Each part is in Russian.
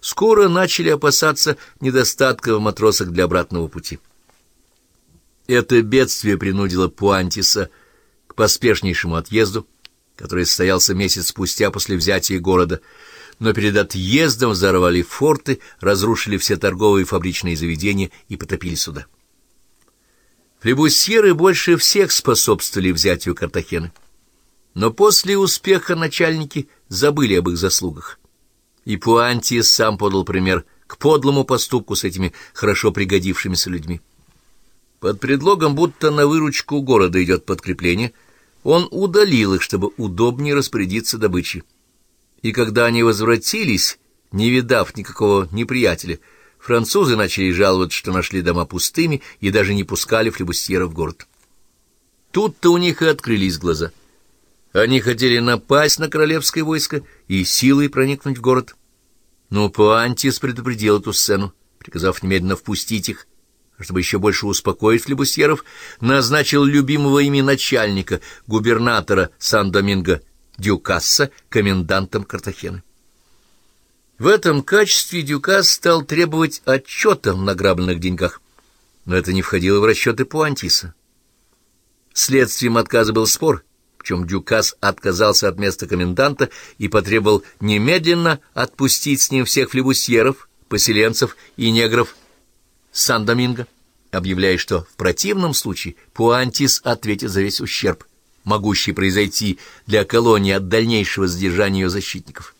скоро начали опасаться недостатка в матросах для обратного пути. Это бедствие принудило Пуантиса к поспешнейшему отъезду, который состоялся месяц спустя после взятия города, но перед отъездом взорвали форты, разрушили все торговые и фабричные заведения и потопили суда. Флебусьеры больше всех способствовали взятию Картахены. Но после успеха начальники забыли об их заслугах. И Пуантиес сам подал пример к подлому поступку с этими хорошо пригодившимися людьми. Под предлогом, будто на выручку города идет подкрепление, он удалил их, чтобы удобнее распорядиться добычей. И когда они возвратились, не видав никакого неприятеля, французы начали жаловаться, что нашли дома пустыми и даже не пускали флебустьера в город. Тут-то у них и открылись глаза. Они хотели напасть на королевское войско и силой проникнуть в город. Но Пуантис предупредил эту сцену, приказав немедленно впустить их, чтобы еще больше успокоить флебусьеров, назначил любимого ими начальника, губернатора Сан-Доминго Дюкасса, комендантом Картахены. В этом качестве Дюкас стал требовать отчета в награбленных деньгах, но это не входило в расчеты Пуантиса. Следствием отказа был спор, причем Дюкас отказался от места коменданта и потребовал немедленно отпустить с ним всех флебусьеров, поселенцев и негров Сан-Доминго, объявляя, что в противном случае Пуантис ответит за весь ущерб, могущий произойти для колонии от дальнейшего задержания ее защитников.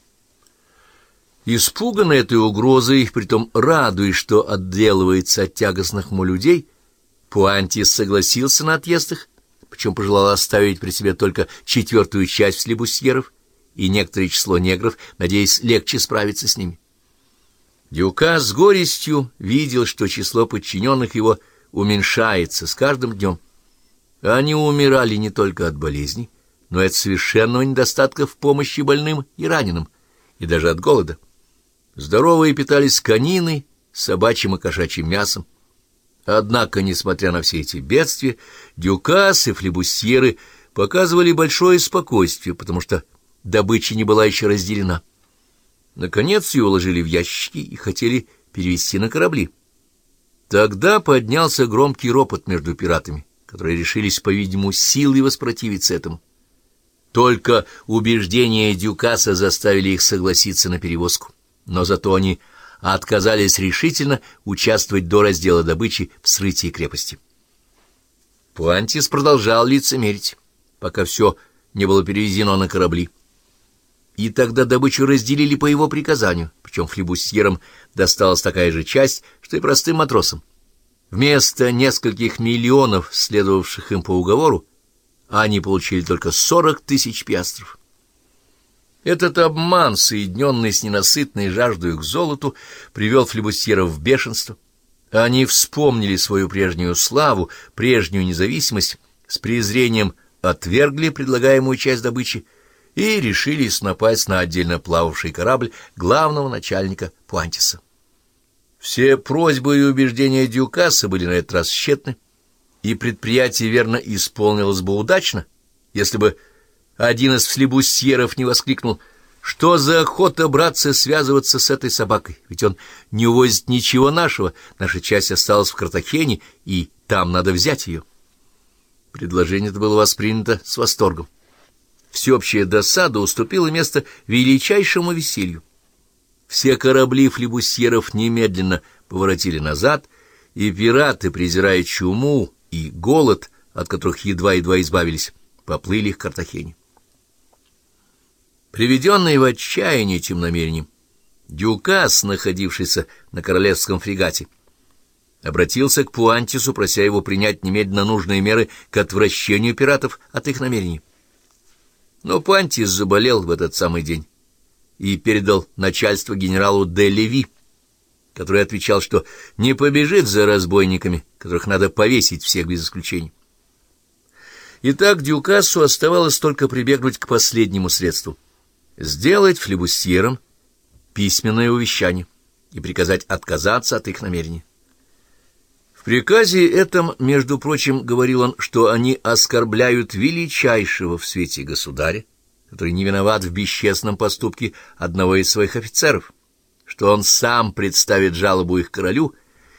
Испуганный этой угрозой, притом радуясь, что отделывается от тягостных му людей, Пуантис согласился на отъезд их, причем пожелал оставить при себе только четвертую часть слебусьеров и некоторое число негров, надеясь легче справиться с ними. Дюка с горестью видел, что число подчиненных его уменьшается с каждым днем. Они умирали не только от болезней, но и от совершенного недостатка в помощи больным и раненым, и даже от голода. Здоровые питались кониной, собачьим и кошачьим мясом. Однако, несмотря на все эти бедствия, дюкас и флебусьеры показывали большое спокойствие, потому что добыча не была еще разделена. Наконец ее уложили в ящики и хотели перевести на корабли. Тогда поднялся громкий ропот между пиратами, которые решились, по-видимому, силой воспротивиться этому. Только убеждения Дюкаса заставили их согласиться на перевозку но зато они отказались решительно участвовать до раздела добычи в срытии крепости. Пуантис продолжал лицемерить, пока все не было перевезено на корабли. И тогда добычу разделили по его приказанию, причем флибусьерам досталась такая же часть, что и простым матросам. Вместо нескольких миллионов, следовавших им по уговору, они получили только сорок тысяч пиастров. Этот обман, соединенный с ненасытной жаждой к золоту, привел флебустьеров в бешенство. Они вспомнили свою прежнюю славу, прежнюю независимость, с презрением отвергли предлагаемую часть добычи и решились напасть на отдельно плававший корабль главного начальника Пуантиса. Все просьбы и убеждения Дюкаса были на этот раз тщетны, и предприятие верно исполнилось бы удачно, если бы один из флебусьеров не воскликнул, что за охота, братцы, связываться с этой собакой? Ведь он не увозит ничего нашего, наша часть осталась в Картахене, и там надо взять ее. Предложение это было воспринято с восторгом. Всеобщая досада уступила место величайшему веселью. Все корабли флебусьеров немедленно поворотили назад, и пираты, презирая чуму и голод, от которых едва-едва избавились, поплыли к Картахене. Приведенный в отчаяние этим намерением, Дюкас, находившийся на королевском фрегате, обратился к Пуантису, прося его принять немедленно нужные меры к отвращению пиратов от их намерений. Но Пуантис заболел в этот самый день и передал начальство генералу де Леви, который отвечал, что не побежит за разбойниками, которых надо повесить всех без исключения. Итак, Дюкасу оставалось только прибегнуть к последнему средству — сделать флебустьерам письменное увещание и приказать отказаться от их намерений. В приказе этом, между прочим, говорил он, что они оскорбляют величайшего в свете государя, который не виноват в бесчестном поступке одного из своих офицеров, что он сам представит жалобу их королю